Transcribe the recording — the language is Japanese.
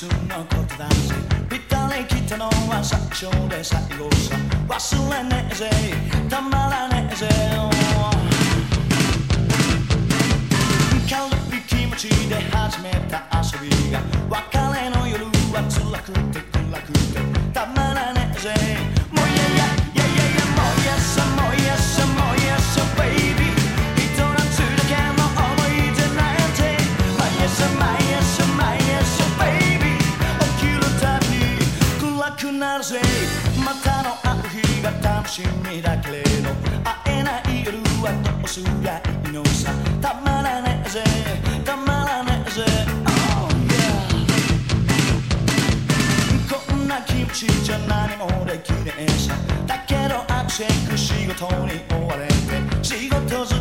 つのことだしぴったり来たのは最初で最後さ忘れねえぜ。たまらねえぜ軽い気持ちで始めた遊びが。分かるしみだけれど会えない夜はどうすりゃいいのさ。たまらねえぜ。たまらねえぜ。Oh yeah こんな気持ちじゃ何もできねえさ。だけどアクセク仕事に追われて仕事ず